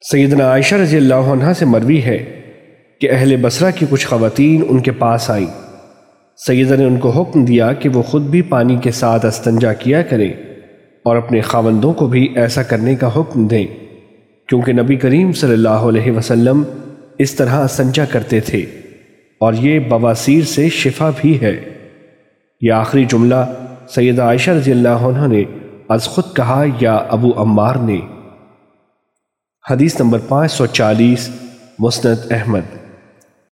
سیدنا عائشہ رضی اللہ عنہ سے مروی ہے کہ اہل بصرہ کی کچھ خواتین ان کے پاس آئیں۔ سیدہ نے ان کو حکم دیا کہ وہ خود بھی پانی کے ساتھ استنجا کیا کریں اور اپنے خاوندوں کو بھی ایسا کرنے کا حکم دیں۔ کیونکہ نبی کریم صلی اللہ علیہ وسلم اس طرح استنجا کرتے تھے اور یہ بواسیر سے شفا بھی ہے۔ یہ آخری جملہ سیدہ عائشہ رضی اللہ عنہ نے از خود کہا یا ابو عمار نے۔ حدیث نمبر پانچ سو چالیس مسند احمد۔